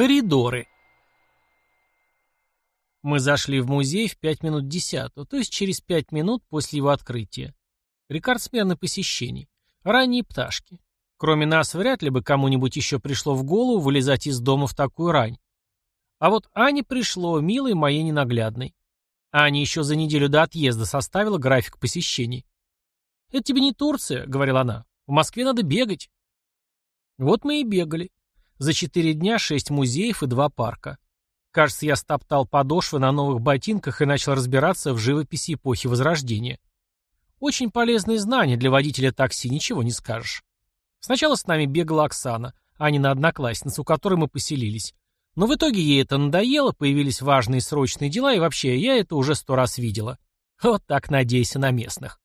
Коридоры. Мы зашли в музей в 5 минут 10, то есть через 5 минут после его открытия. Рекордсмен на посещений. Ранние пташки. Кроме нас, вряд ли бы кому-нибудь еще пришло в голову вылезать из дома в такую рань. А вот Ане пришло, милой моей ненаглядной. Аня еще за неделю до отъезда составила график посещений. «Это тебе не Турция», — говорила она. «В Москве надо бегать». Вот мы и бегали. За четыре дня шесть музеев и два парка. Кажется, я стоптал подошвы на новых ботинках и начал разбираться в живописи эпохи Возрождения. Очень полезные знания для водителя такси, ничего не скажешь. Сначала с нами бегала Оксана, Анина одноклассница, у которой мы поселились. Но в итоге ей это надоело, появились важные срочные дела, и вообще, я это уже сто раз видела. Вот так надейся на местных.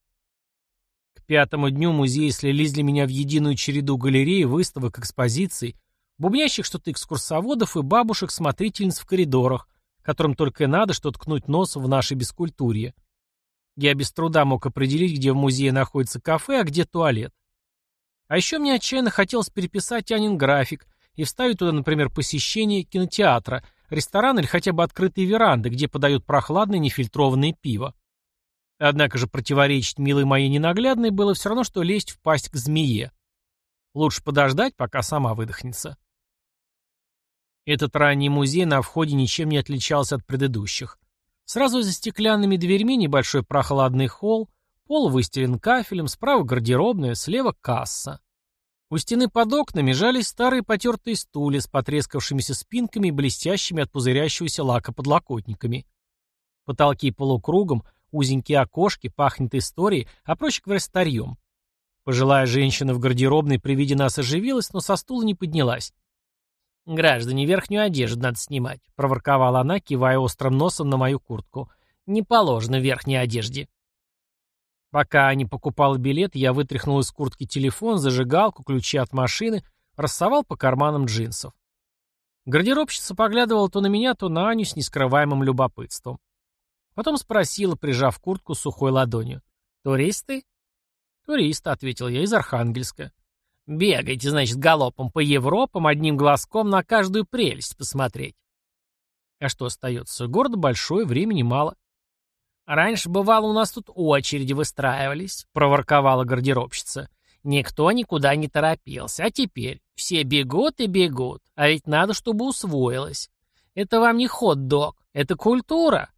К пятому дню музеи слились для меня в единую череду галерей, выставок, экспозиций, бубнящих что-то экскурсоводов и бабушек-смотрительниц в коридорах, которым только и надо что ткнуть нос в нашей бескультурье. Я без труда мог определить, где в музее находится кафе, а где туалет. А еще мне отчаянно хотелось переписать Анин график и вставить туда, например, посещение кинотеатра, ресторана или хотя бы открытые веранды, где подают прохладное нефильтрованное пиво. Однако же противоречить милой моей ненаглядной было все равно, что лезть в пасть к змее. Лучше подождать, пока сама выдохнется. Этот ранний музей на входе ничем не отличался от предыдущих. Сразу за стеклянными дверьми небольшой прохладный холл, пол выстелен кафелем, справа гардеробная, слева касса. У стены под окнами жались старые потертые стулья с потрескавшимися спинками и блестящими от пузырящегося лака подлокотниками. Потолки полукругом, узенькие окошки, пахнет историей, а проще говоря, старьем. Пожилая женщина в гардеробной при виде нас оживилась, но со стула не поднялась. «Граждане, верхнюю одежду надо снимать», — проворковала она, кивая острым носом на мою куртку. «Не положено в верхней одежде». Пока Аня покупала билет, я вытряхнул из куртки телефон, зажигалку, ключи от машины, рассовал по карманам джинсов. Гардеробщица поглядывала то на меня, то на Аню с нескрываемым любопытством. Потом спросила, прижав куртку сухой ладонью. «Туристы?» «Турист», — ответил я, — «из Архангельска». «Бегайте, значит, галопом по Европам, одним глазком на каждую прелесть посмотреть». А что остается? Город большой, времени мало. «Раньше, бывало, у нас тут очереди выстраивались», — проворковала гардеробщица. «Никто никуда не торопился. А теперь все бегут и бегут. А ведь надо, чтобы усвоилось. Это вам не хот-дог, это культура».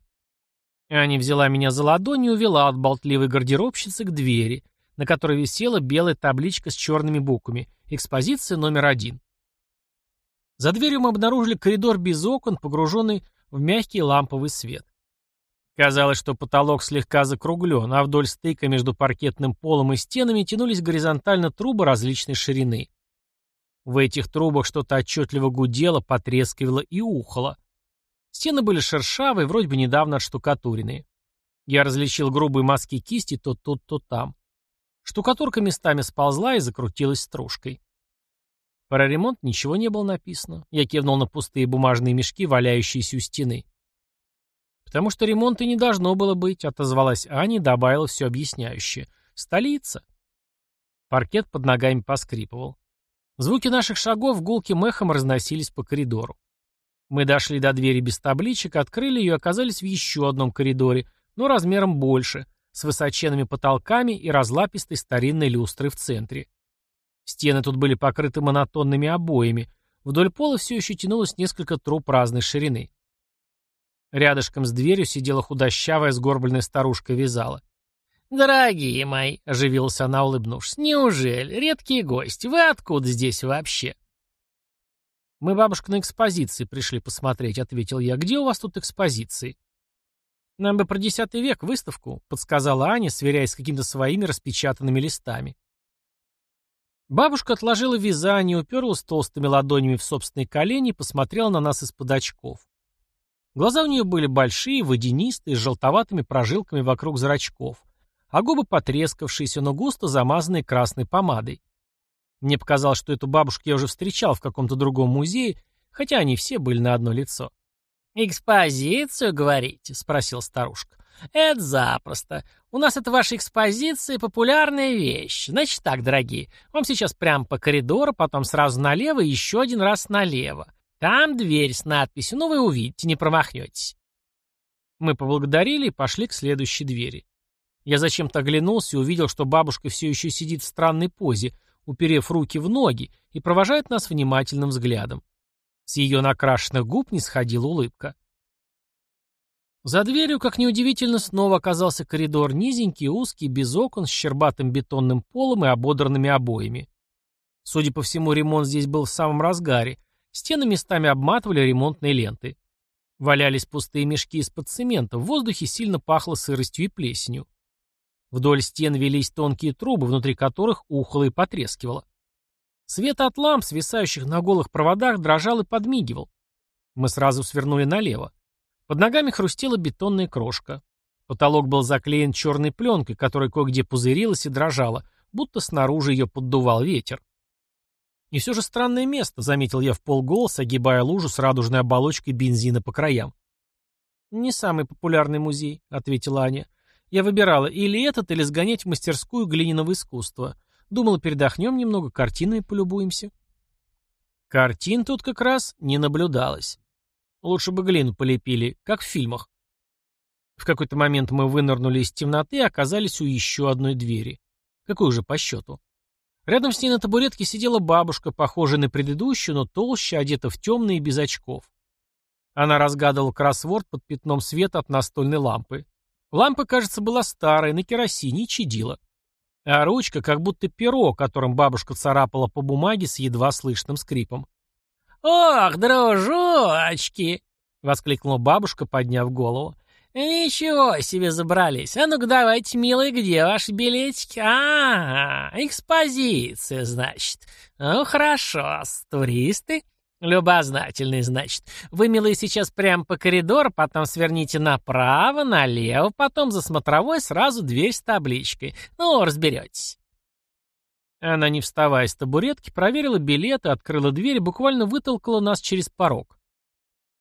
Аня взяла меня за ладонь и увела от болтливой гардеробщицы к двери, на которой висела белая табличка с черными буквами «Экспозиция номер один». За дверью мы обнаружили коридор без окон, погруженный в мягкий ламповый свет. Казалось, что потолок слегка закруглен, а вдоль стыка между паркетным полом и стенами тянулись горизонтально трубы различной ширины. В этих трубах что-то отчетливо гудело, потрескивало и ухало. Стены были шершавые, вроде бы недавно отштукатуренные. Я различил грубые маски кисти то тут, то там. Штукатурка местами сползла и закрутилась стружкой. Про ремонт ничего не было написано. Я кивнул на пустые бумажные мешки, валяющиеся у стены. «Потому что ремонта не должно было быть», — отозвалась Аня и добавила все объясняющее. «Столица». Паркет под ногами поскрипывал. Звуки наших шагов гулким эхом разносились по коридору. Мы дошли до двери без табличек, открыли ее и оказались в еще одном коридоре, но размером больше, с высоченными потолками и разлапистой старинной люстрой в центре. Стены тут были покрыты монотонными обоями, вдоль пола все еще тянулось несколько труб разной ширины. Рядышком с дверью сидела худощавая сгорбленная старушка вязала. «Дорогие мои», — оживилась она, улыбнувшись, — «неужели? Редкие гости. Вы откуда здесь вообще?» «Мы, бабушка, на экспозиции пришли посмотреть», — ответил я. «Где у вас тут экспозиции?» «Нам бы про десятый век выставку», — подсказала Аня, сверяясь с какими-то своими распечатанными листами. Бабушка отложила вязание, уперлась толстыми ладонями в собственные колени и посмотрела на нас из-под очков. Глаза у нее были большие, водянистые, с желтоватыми прожилками вокруг зрачков, а губы потрескавшиеся, но густо замазанные красной помадой. Мне показалось, что эту бабушку я уже встречал в каком-то другом музее, хотя они все были на одно лицо. «Экспозицию, говорите?» — спросил старушка. «Это запросто. У нас это ваша экспозиция — популярная вещь. Значит так, дорогие, вам сейчас прямо по коридору, потом сразу налево и еще один раз налево. Там дверь с надписью, ну вы увидите, не промахнетесь. Мы поблагодарили и пошли к следующей двери. Я зачем-то оглянулся и увидел, что бабушка все еще сидит в странной позе, уперев руки в ноги, и провожает нас внимательным взглядом. С ее накрашенных губ не сходила улыбка. За дверью, как неудивительно, снова оказался коридор низенький, узкий, без окон, с щербатым бетонным полом и ободранными обоями. Судя по всему, ремонт здесь был в самом разгаре. Стены местами обматывали ремонтные ленты. Валялись пустые мешки из-под цемента, в воздухе сильно пахло сыростью и плесенью. Вдоль стен велись тонкие трубы, внутри которых ухало и потрескивало. Свет от ламп, свисающих на голых проводах, дрожал и подмигивал. Мы сразу свернули налево. Под ногами хрустела бетонная крошка. Потолок был заклеен черной пленкой, которая кое-где пузырилась и дрожала, будто снаружи ее поддувал ветер. «И все же странное место», — заметил я в полголоса, огибая лужу с радужной оболочкой бензина по краям. «Не самый популярный музей», — ответила Аня. Я выбирала или этот, или сгонять в мастерскую глиняного искусства. Думала, передохнем немного, картинами полюбуемся. Картин тут как раз не наблюдалось. Лучше бы глину полепили, как в фильмах. В какой-то момент мы вынырнули из темноты и оказались у еще одной двери. Какой уже по счету. Рядом с ней на табуретке сидела бабушка, похожая на предыдущую, но толще, одета в темные и без очков. Она разгадывала кроссворд под пятном света от настольной лампы. Лампа, кажется, была старая, на керосине и чадила. А ручка как будто перо, которым бабушка царапала по бумаге с едва слышным скрипом. «Ох, дружочки!» — воскликнула бабушка, подняв голову. «Ничего себе забрались! А ну-ка давайте, милые, где ваши билетики? А, -а, -а экспозиция, значит. Ну, хорошо, туристы. «Любознательный, значит. Вы, милые, сейчас прямо по коридору, потом сверните направо, налево, потом за смотровой сразу дверь с табличкой. Ну, разберетесь». Она, не вставая с табуретки, проверила билеты, открыла дверь и буквально вытолкала нас через порог.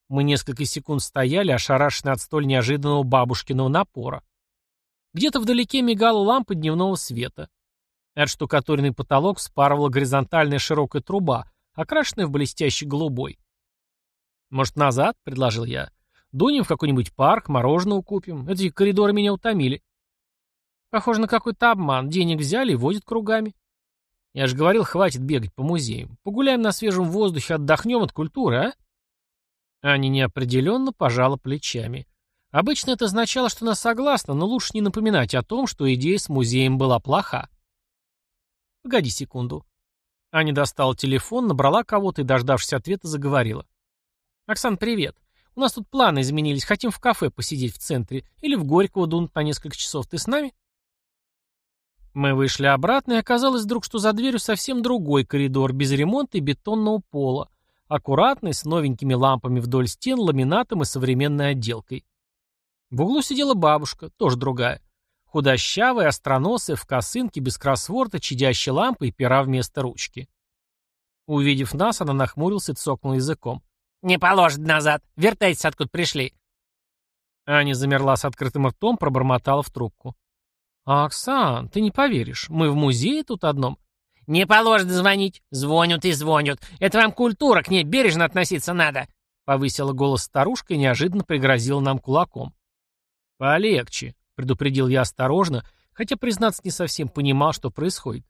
Мы несколько секунд стояли, ошарашенные от столь неожиданного бабушкиного напора. Где-то вдалеке мигала лампа дневного света. От штукатуренный потолок вспарывала горизонтальная широкая труба, окрашенная в блестящий голубой. «Может, назад?» — предложил я. «Дунем в какой-нибудь парк, мороженого купим. Эти коридоры меня утомили». «Похоже на какой-то обман. Денег взяли и водят кругами». «Я же говорил, хватит бегать по музеям. Погуляем на свежем воздухе, отдохнем от культуры, а?» Аня неопределенно пожала плечами. Обычно это означало, что она согласна, но лучше не напоминать о том, что идея с музеем была плоха. «Погоди секунду. Аня достала телефон, набрала кого-то и, дождавшись ответа, заговорила. «Оксан, привет. У нас тут планы изменились. Хотим в кафе посидеть в центре. Или в Горького дунуть на несколько часов. Ты с нами?» Мы вышли обратно, и оказалось вдруг, что за дверью совсем другой коридор, без ремонта и бетонного пола. Аккуратный, с новенькими лампами вдоль стен, ламинатом и современной отделкой. В углу сидела бабушка, тоже другая. Худощавая, остроносая, в косынке, без кроссворда, чадящей лампой и пера вместо ручки. Увидев нас, она нахмурился и цокнул языком. «Не положит назад! Вертайтесь, откуда пришли!» Аня замерла с открытым ртом, пробормотала в трубку. «Оксан, ты не поверишь, мы в музее тут одном». «Не положит звонить. Звонят и звонят. Это вам культура, к ней бережно относиться надо», — повысила голос старушка и неожиданно пригрозила нам кулаком. «Полегче», предупредил я осторожно, хотя, признаться, не совсем понимал, что происходит.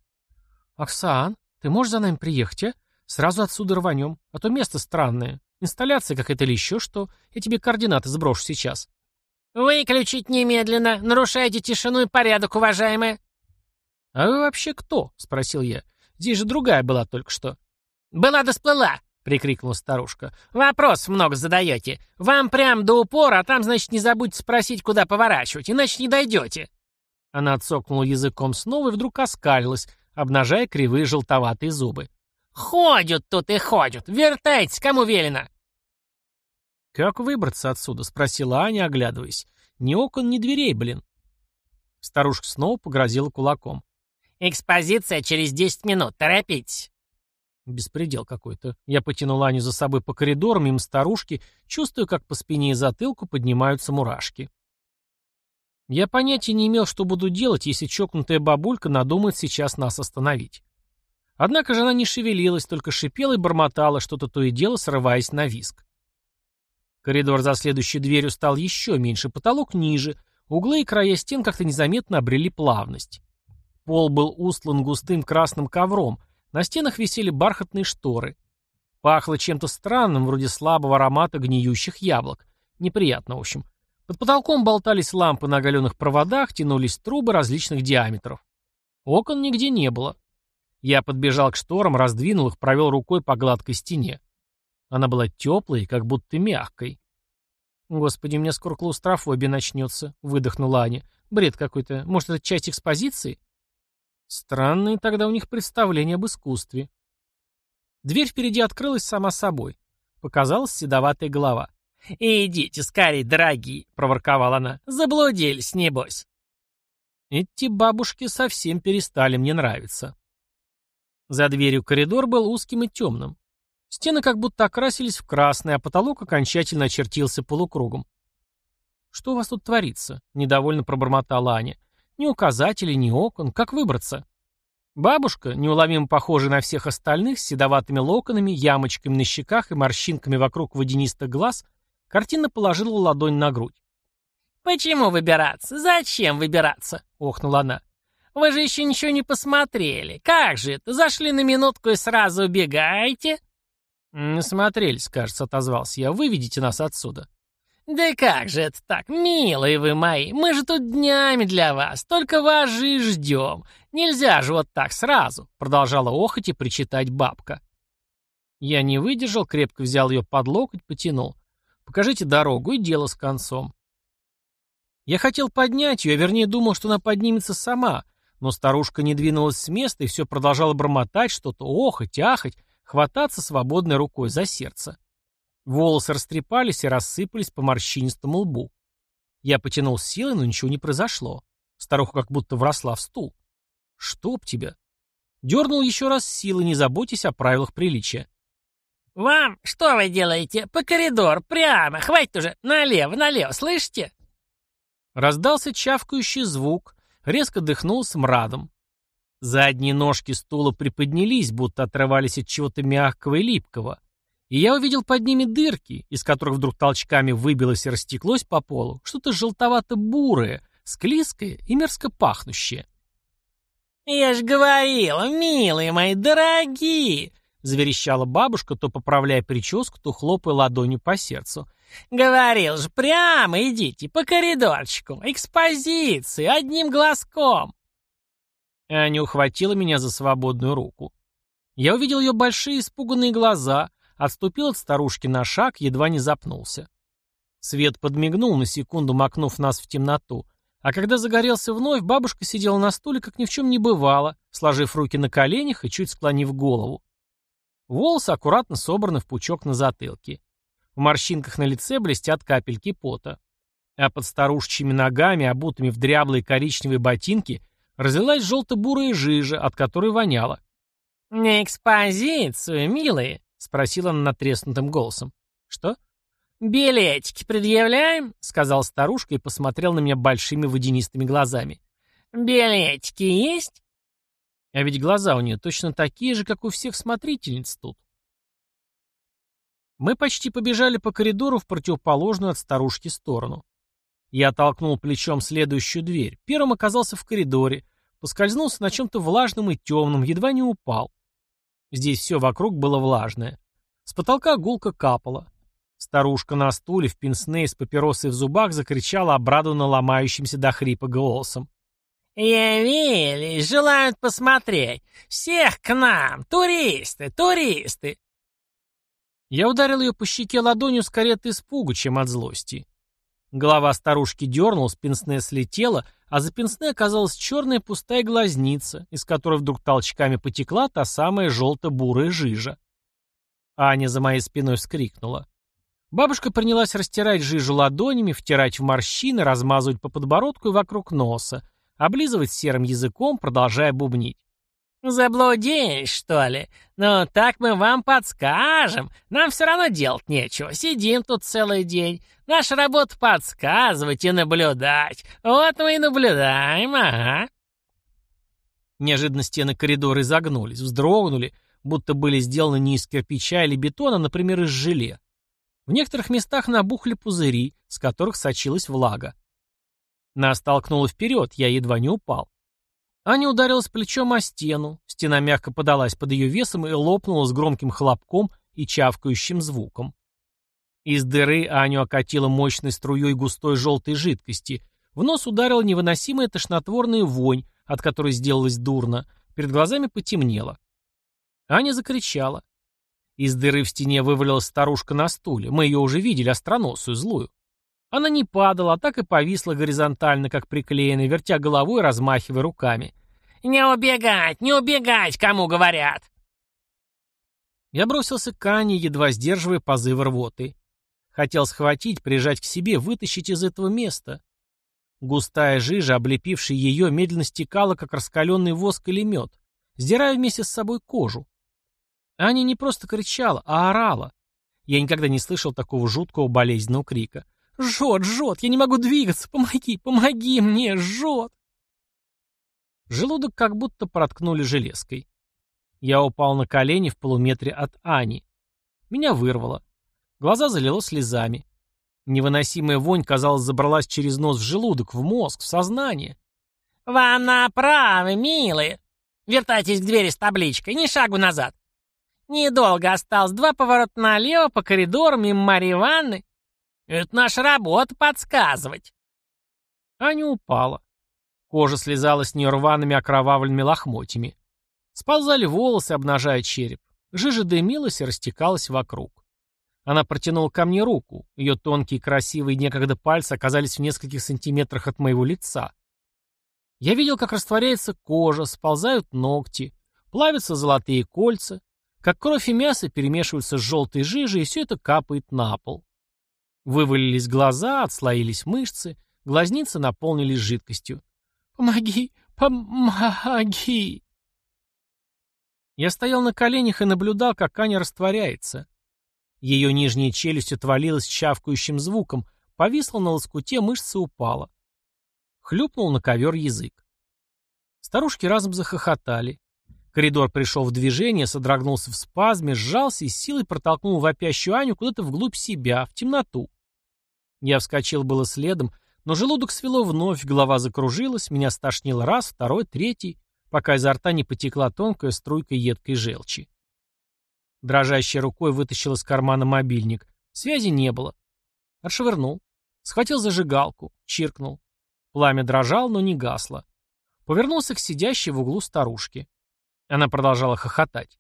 «Оксан, ты можешь за нами приехать, а? Сразу отсюда рванем, а то место странное. Инсталляция какая-то или еще что. Я тебе координаты сброшу сейчас». «Выключить немедленно! Нарушайте тишину и порядок, уважаемая!» «А вы вообще кто?» — спросил я. «Здесь же другая была только что». «Была да сплыла!» прикрикнула старушка. «Вопрос много задаете. Вам прям до упора, а там, значит, не забудьте спросить, куда поворачивать, иначе не дойдете». Она отсокнула языком снова и вдруг оскалилась, обнажая кривые желтоватые зубы. «Ходят тут и ходят! Вертайтесь, кому велено!» «Как выбраться отсюда?» — спросила Аня, оглядываясь. «Ни окон, ни дверей, блин». Старушка снова погрозила кулаком. «Экспозиция через десять минут, торопитесь!» Беспредел какой-то. Я потянул Аню за собой по коридору, мимо старушки, чувствую, как по спине и затылку поднимаются мурашки. Я понятия не имел, что буду делать, если чокнутая бабулька надумает сейчас нас остановить. Однако же она не шевелилась, только шипела и бормотала, что-то то и дело срываясь на виск. Коридор за следующей дверью стал еще меньше, потолок ниже, углы и края стен как-то незаметно обрели плавность. Пол был устлан густым красным ковром, на стенах висели бархатные шторы. Пахло чем-то странным, вроде слабого аромата гниющих яблок. Неприятно, в общем. Под потолком болтались лампы на оголенных проводах, тянулись трубы различных диаметров. Окон нигде не было. Я подбежал к шторам, раздвинул их, провел рукой по гладкой стене. Она была теплой, как будто мягкой. «Господи, меня скоро клаустрофобия начнется», — выдохнула Аня. «Бред какой-то. Может, это часть экспозиции?» Странные тогда у них представления об искусстве. Дверь впереди открылась сама собой. Показалась седоватая голова. «Идите скорей, дорогие!» — проворковала она. «Заблудились, небось!» Эти бабушки совсем перестали мне нравиться. За дверью коридор был узким и темным. Стены как будто окрасились в красный, а потолок окончательно очертился полукругом. «Что у вас тут творится?» — недовольно пробормотала Аня. «Ни указателей, ни окон. Как выбраться?» Бабушка, неуловимо похожая на всех остальных, с седоватыми локонами, ямочками на щеках и морщинками вокруг водянистых глаз, картинно положила ладонь на грудь. «Почему выбираться? Зачем выбираться?» — охнула она. «Вы же еще ничего не посмотрели. Как же это? Зашли на минутку и сразу убегаете?» «Не смотрелись, кажется», — отозвался я. «Выведите нас отсюда». «Да как же это так, милые вы мои? Мы же тут днями для вас, только вас же и ждем. Нельзя же вот так сразу», — продолжала охоть и причитать бабка. Я не выдержал, крепко взял ее под локоть, потянул. «Покажите дорогу, и дело с концом». Я хотел поднять ее, а вернее думал, что она поднимется сама, но старушка не двинулась с места и все продолжала бормотать что-то, охоть, ахать, хвататься свободной рукой за сердце. Волосы растрепались и рассыпались по морщинистому лбу. Я потянул силы, но ничего не произошло. Старуха как будто вросла в стул. «Чтоб тебя!» Дернул еще раз силы, не заботясь о правилах приличия. «Вам что вы делаете? По коридор, прямо! Хватит уже! Налево, налево, слышите?» Раздался чавкающий звук, резко дыхнул мрадом. Задние ножки стула приподнялись, будто отрывались от чего-то мягкого и липкого. И я увидел под ними дырки, из которых вдруг толчками выбилось и растеклось по полу что-то желтовато-бурое, склизкое и мерзко пахнущее. «Я ж говорила, милые мои, дорогие!» — заверещала бабушка, то поправляя прическу, то хлопая ладонью по сердцу. «Говорил же, прямо идите, по коридорчику, экспозиции, одним глазком!» Аня ухватила меня за свободную руку. Я увидел ее большие испуганные глаза, отступил от старушки на шаг, едва не запнулся. Свет подмигнул, на секунду макнув нас в темноту, а когда загорелся вновь, бабушка сидела на стуле, как ни в чем не бывало, сложив руки на коленях и чуть склонив голову. Волосы аккуратно собраны в пучок на затылке. В морщинках на лице блестят капельки пота. А под старушечьими ногами, обутыми в дряблые коричневые ботинки, разлилась желто-бурая жижа, от которой воняло. «Не экспозицию, милые», — спросила она натреснутым голосом. «Что?» «Билетики предъявляем?» — сказал старушка и посмотрел на меня большими водянистыми глазами. «Билетики есть?» А ведь глаза у нее точно такие же, как у всех смотрительниц тут. Мы почти побежали по коридору в противоположную от старушки сторону. Я толкнул плечом следующую дверь. Первым оказался в коридоре. Поскользнулся на чем-то влажном и темном, едва не упал. Здесь все вокруг было влажное. С потолка гулко капала. Старушка на стуле в пенсне с папиросой в зубах закричала обрадованно ломающимся до хрипа голосом. «Явились, желают посмотреть! Всех к нам! Туристы, туристы!» Я ударил ее по щеке ладонью скорее от испуга, чем от злости. Голова старушки дернулась, пенсне слетела, а за пенсне оказалась черная пустая глазница, из которой вдруг толчками потекла та самая желто-бурая жижа. Аня за моей спиной вскрикнула. Бабушка принялась растирать жижу ладонями, втирать в морщины, размазывать по подбородку и вокруг носа, облизывать серым языком, продолжая бубнить. «Заблудились, что ли? Ну, так мы вам подскажем. Нам все равно делать нечего. Сидим тут целый день. Наша работа подсказывать и наблюдать. Вот мы и наблюдаем, ага». Неожиданно стены коридора изогнулись, вздрогнули, будто были сделаны не из кирпича или бетона, например, из желе. В некоторых местах набухли пузыри, с которых сочилась влага. Нас толкнуло вперед, я едва не упал. Аня ударилась плечом о стену, стена мягко подалась под ее весом и лопнула с громким хлопком и чавкающим звуком. Из дыры Аню окатило мощной струей густой желтой жидкости. В нос ударила невыносимая тошнотворная вонь, от которой сделалось дурно. Перед глазами потемнело. Аня закричала. Из дыры в стене вывалилась старушка на стуле. Мы ее уже видели, остроносую, злую. Она не падала, а так и повисла горизонтально, как приклеенная, вертя головой размахивая руками. «Не убегать, не убегать, кому говорят!» Я бросился к Ане, едва сдерживая позывы рвоты. Хотел схватить, прижать к себе, вытащить из этого места. Густая жижа, облепившая ее, медленно стекала, как раскаленный воск или мед, сдирая вместе с собой кожу. Аня не просто кричала, а орала. Я никогда не слышал такого жуткого болезненного крика. «Жжет, жжет! Я не могу двигаться! Помоги, помоги мне! Жжет!» Желудок как будто проткнули железкой. Я упал на колени в полуметре от Ани. Меня вырвало. Глаза залило слезами. Невыносимая вонь, казалось, забралась через нос в желудок, в мозг, в сознание. «Вам направо, милые! Вертайтесь к двери с табличкой, ни шагу назад! Недолго осталось, два поворота налево, по коридору, мимо Марьи Ивановны. Это наша работа подсказывать!» Аня упала. Кожа слезала с нее рваными окровавленными лохмотьями. Сползали волосы, обнажая череп. Жижа дымилась и растекалась вокруг. Она протянула ко мне руку. Ее тонкие, красивые некогда пальцы оказались в нескольких сантиметрах от моего лица. Я видел, как растворяется кожа, сползают ногти, плавятся золотые кольца, как кровь и мясо перемешиваются с желтой жижей, и все это капает на пол. Вывалились глаза, отслоились мышцы, глазницы наполнились жидкостью. «Помоги! Помоги!» Я стоял на коленях и наблюдал, как Аня растворяется. Ее нижняя челюсть отвалилась чавкающим звуком, повисла на лоскуте, мышца упала. Хлюпнул на ковер язык. Старушки разом захохотали. Коридор пришел в движение, содрогнулся в спазме, сжался и силой протолкнул вопящую Аню куда-то вглубь себя, в темноту. Я вскочил было следом, но желудок свело вновь, голова закружилась, меня стошнило раз, второй, третий, пока изо рта не потекла тонкая струйка едкой желчи. Дрожащей рукой вытащил из кармана мобильник. Связи не было. Отшвырнул. Схватил зажигалку. Чиркнул. Пламя дрожало, но не гасло. Повернулся к сидящей в углу старушке. Она продолжала хохотать.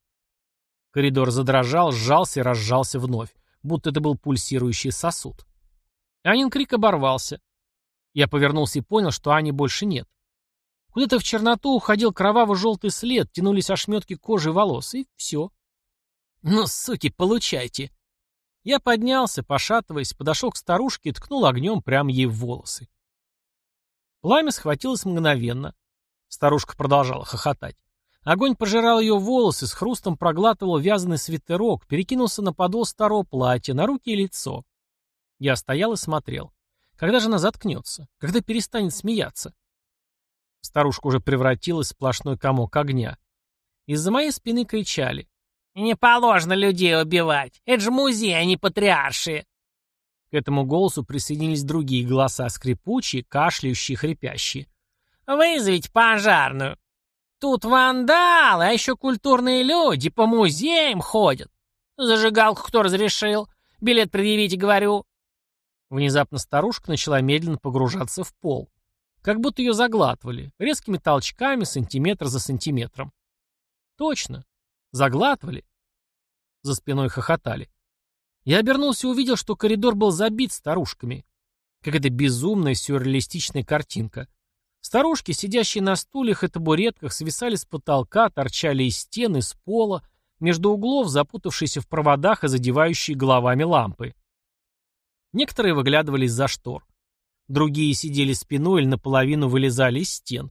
Коридор задрожал, сжался и разжался вновь, будто это был пульсирующий сосуд. Анин крик оборвался. Я повернулся и понял, что Ани больше нет. Куда-то в черноту уходил кроваво-желтый след, тянулись ошметки кожи и волос, и все. «Ну, суки, получайте!» Я поднялся, пошатываясь, подошел к старушке и ткнул огнем прямо ей в волосы. Пламя схватилось мгновенно. Старушка продолжала хохотать. Огонь пожирал ее волосы, с хрустом проглатывал вязаный свитерок, перекинулся на подол старого платья, на руки и лицо. Я стоял и смотрел. Когда же она заткнется? Когда перестанет смеяться? Старушка уже превратилась в сплошной комок огня. Из-за моей спины кричали. «Не положено людей убивать. Это же музей, а не патриаршие». К этому голосу присоединились другие голоса, скрипучие, кашляющие, хрипящие. «Вызовите пожарную. Тут вандалы, а еще культурные люди по музеям ходят. Зажигалку кто разрешил? Билет предъявите, говорю». Внезапно старушка начала медленно погружаться в пол. Как будто ее заглатывали, резкими толчками, сантиметр за сантиметром. Точно, Заглатывали. За спиной хохотали. Я обернулся и увидел, что коридор был забит старушками. Какая-то безумная сюрреалистичная картинка. Старушки, сидящие на стульях и табуретках, свисали с потолка, торчали из стены, из пола, между углов, запутавшиеся в проводах и задевающие головами лампы. Некоторые выглядывали из-за штор. Другие сидели спиной или наполовину вылезали из стен.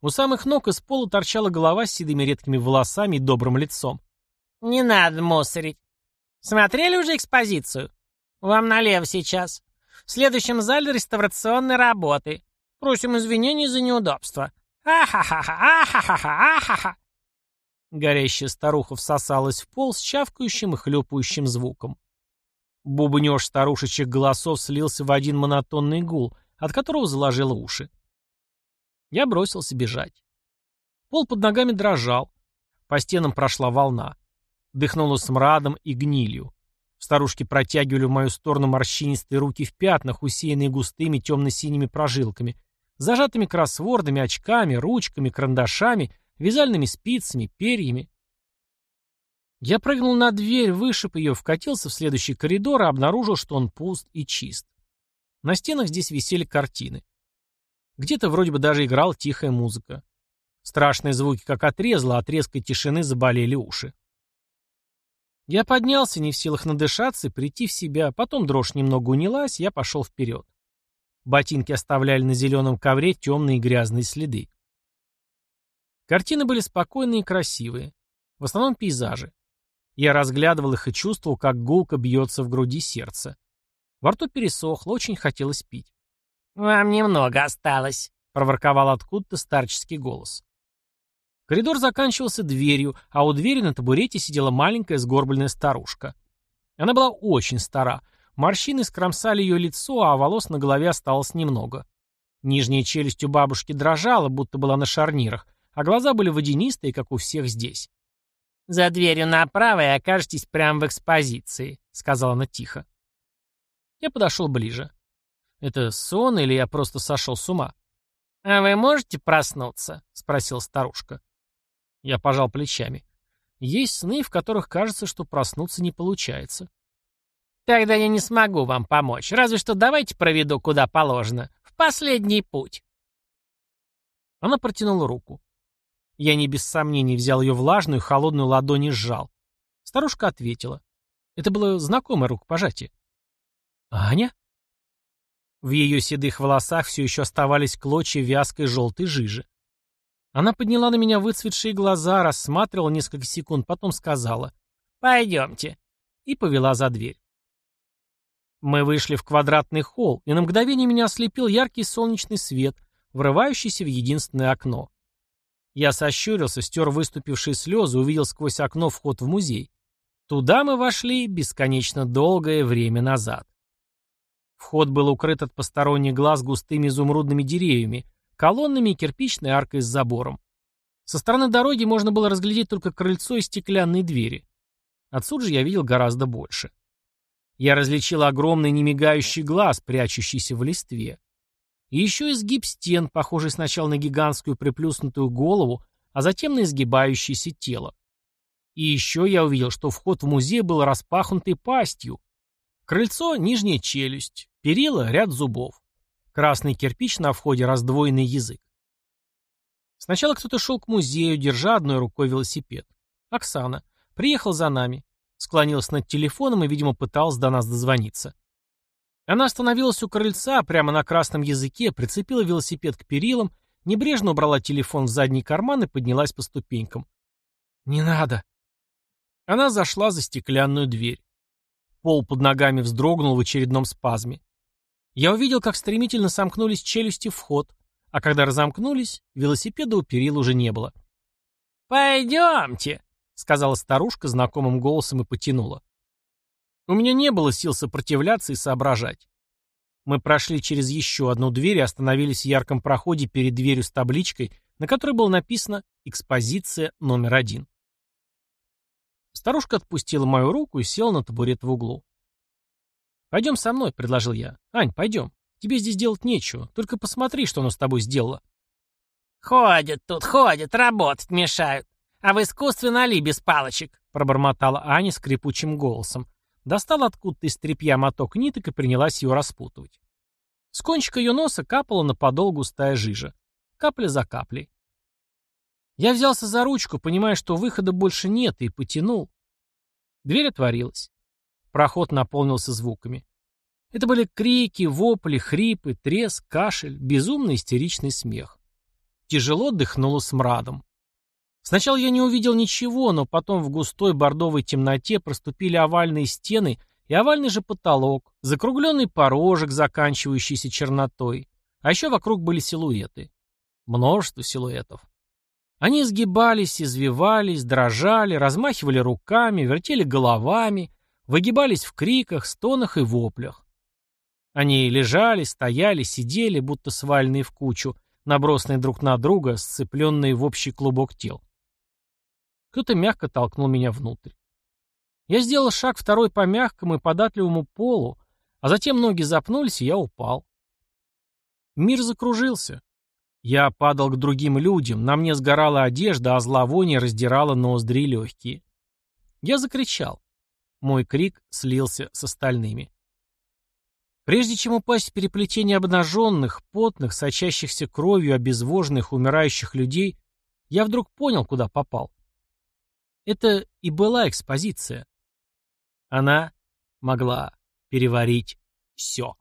У самых ног из пола торчала голова с седыми редкими волосами и добрым лицом. «Не надо мусорить. Смотрели уже экспозицию? Вам налево сейчас. В следующем зале реставрационной работы. Просим извинений за неудобства. «А-ха-ха-ха! А-ха-ха-ха! А-ха-ха!» Горящая старуха всосалась в пол с чавкающим и хлюпающим звуком. Бубнёж старушечьих голосов слился в один монотонный гул, от которого заложило уши. Я бросился бежать. Пол под ногами дрожал. По стенам прошла волна. Дыхнуло смрадом и гнилью. Старушки протягивали в мою сторону морщинистые руки в пятнах, усеянные густыми темно-синими прожилками, зажатыми кроссвордами, очками, ручками, карандашами, вязальными спицами, перьями. Я прыгнул на дверь, вышиб ее, вкатился в следующий коридор и обнаружил, что он пуст и чист. На стенах здесь висели картины. Где-то вроде бы даже играла тихая музыка. Страшные звуки как отрезало, от резкой тишины заболели уши. Я поднялся, не в силах надышаться и прийти в себя, потом дрожь немного унялась, я пошел вперед. Ботинки оставляли на зеленом ковре темные грязные следы. Картины были спокойные и красивые. В основном пейзажи. Я разглядывал их и чувствовал, как гулко бьется в груди сердце. Во рту пересохло, очень хотелось пить. «Вам немного осталось», — проворковал откуда-то старческий голос. Коридор заканчивался дверью, а у двери на табурете сидела маленькая сгорбленная старушка. Она была очень стара. Морщины скромсали ее лицо, а волос на голове осталось немного. Нижняя челюсть у бабушки дрожала, будто была на шарнирах, а глаза были водянистые, как у всех здесь. «За дверью направо и окажетесь прямо в экспозиции», — сказала она тихо. Я подошел ближе. Это сон или я просто сошел с ума? «А вы можете проснуться?» — спросила старушка. Я пожал плечами. Есть сны, в которых кажется, что проснуться не получается. Тогда я не смогу вам помочь. Разве что давайте проведу куда положено. В последний путь. Она протянула руку. Я не без сомнений взял ее влажную, холодную ладонь и сжал. Старушка ответила. Это было знакомое рукопожатие. «Аня?» В ее седых волосах все еще оставались клочья вязкой желтой жижи. Она подняла на меня выцветшие глаза, рассматривала несколько секунд, потом сказала «Пойдемте» и повела за дверь. Мы вышли в квадратный холл, и на мгновение меня ослепил яркий солнечный свет, врывающийся в единственное окно. Я сощурился, стер выступившие слезы, увидел сквозь окно вход в музей. Туда мы вошли бесконечно долгое время назад. Вход был укрыт от посторонних глаз густыми изумрудными деревьями, колоннами и кирпичной аркой с забором. Со стороны дороги можно было разглядеть только крыльцо и стеклянные двери. Отсюда же я видел гораздо больше. Я различил огромный немигающий глаз, прячущийся в листве. И еще изгиб стен, похожий сначала на гигантскую приплюснутую голову, а затем на изгибающееся тело. И еще я увидел, что вход в музей был распахнутой пастью. Крыльцо — нижняя челюсть, перила — ряд зубов. Красный кирпич на входе, раздвоенный язык. Сначала кто-то шел к музею, держа одной рукой велосипед. Оксана. Приехал за нами. Склонилась над телефоном и, видимо, пыталась до нас дозвониться. Она остановилась у крыльца, прямо на красном языке, прицепила велосипед к перилам, небрежно убрала телефон в задний карман и поднялась по ступенькам. «Не надо!» Она зашла за стеклянную дверь. Пол под ногами вздрогнул в очередном спазме. Я увидел, как стремительно сомкнулись челюсти в ход, а когда разомкнулись, велосипеда у перил уже не было. «Пойдемте», — сказала старушка знакомым голосом и потянула. У меня не было сил сопротивляться и соображать. Мы прошли через еще одну дверь и остановились в ярком проходе перед дверью с табличкой, на которой было написано «Экспозиция номер один». Старушка отпустила мою руку и села на табурет в углу. «Пойдем со мной», — предложил я. «Ань, пойдем. Тебе здесь делать нечего. Только посмотри, что она с тобой сделала». «Ходят тут, ходят, работать мешают. А в искусстве нали без палочек», — пробормотала Аня скрипучим голосом. Достала откуда-то из тряпья моток ниток и принялась его распутывать. С кончика ее носа капала на подол густая жижа. Капля за каплей. Я взялся за ручку, понимая, что выхода больше нет, и потянул. Дверь отворилась. Проход наполнился звуками. Это были крики, вопли, хрипы, треск, кашель, безумный истеричный смех. Тяжело дыхнуло смрадом. Сначала я не увидел ничего, но потом в густой бордовой темноте проступили овальные стены и овальный же потолок, закругленный порожек, заканчивающийся чернотой, а еще вокруг были силуэты. Множество силуэтов. Они сгибались, извивались, дрожали, размахивали руками, вертели головами, выгибались в криках, стонах и воплях. Они лежали, стояли, сидели, будто свальные в кучу, набросанные друг на друга, сцепленные в общий клубок тел. Кто-то мягко толкнул меня внутрь. Я сделал шаг второй по мягкому и податливому полу, а затем ноги запнулись, и я упал. Мир закружился. Я падал к другим людям, на мне сгорала одежда, а зловоние раздирало ноздри и легкие. Я закричал. Мой крик слился с остальными. Прежде чем упасть в переплетение обнаженных, потных, сочащихся кровью обезвоженных, умирающих людей, я вдруг понял, куда попал. Это и была экспозиция. Она могла переварить все.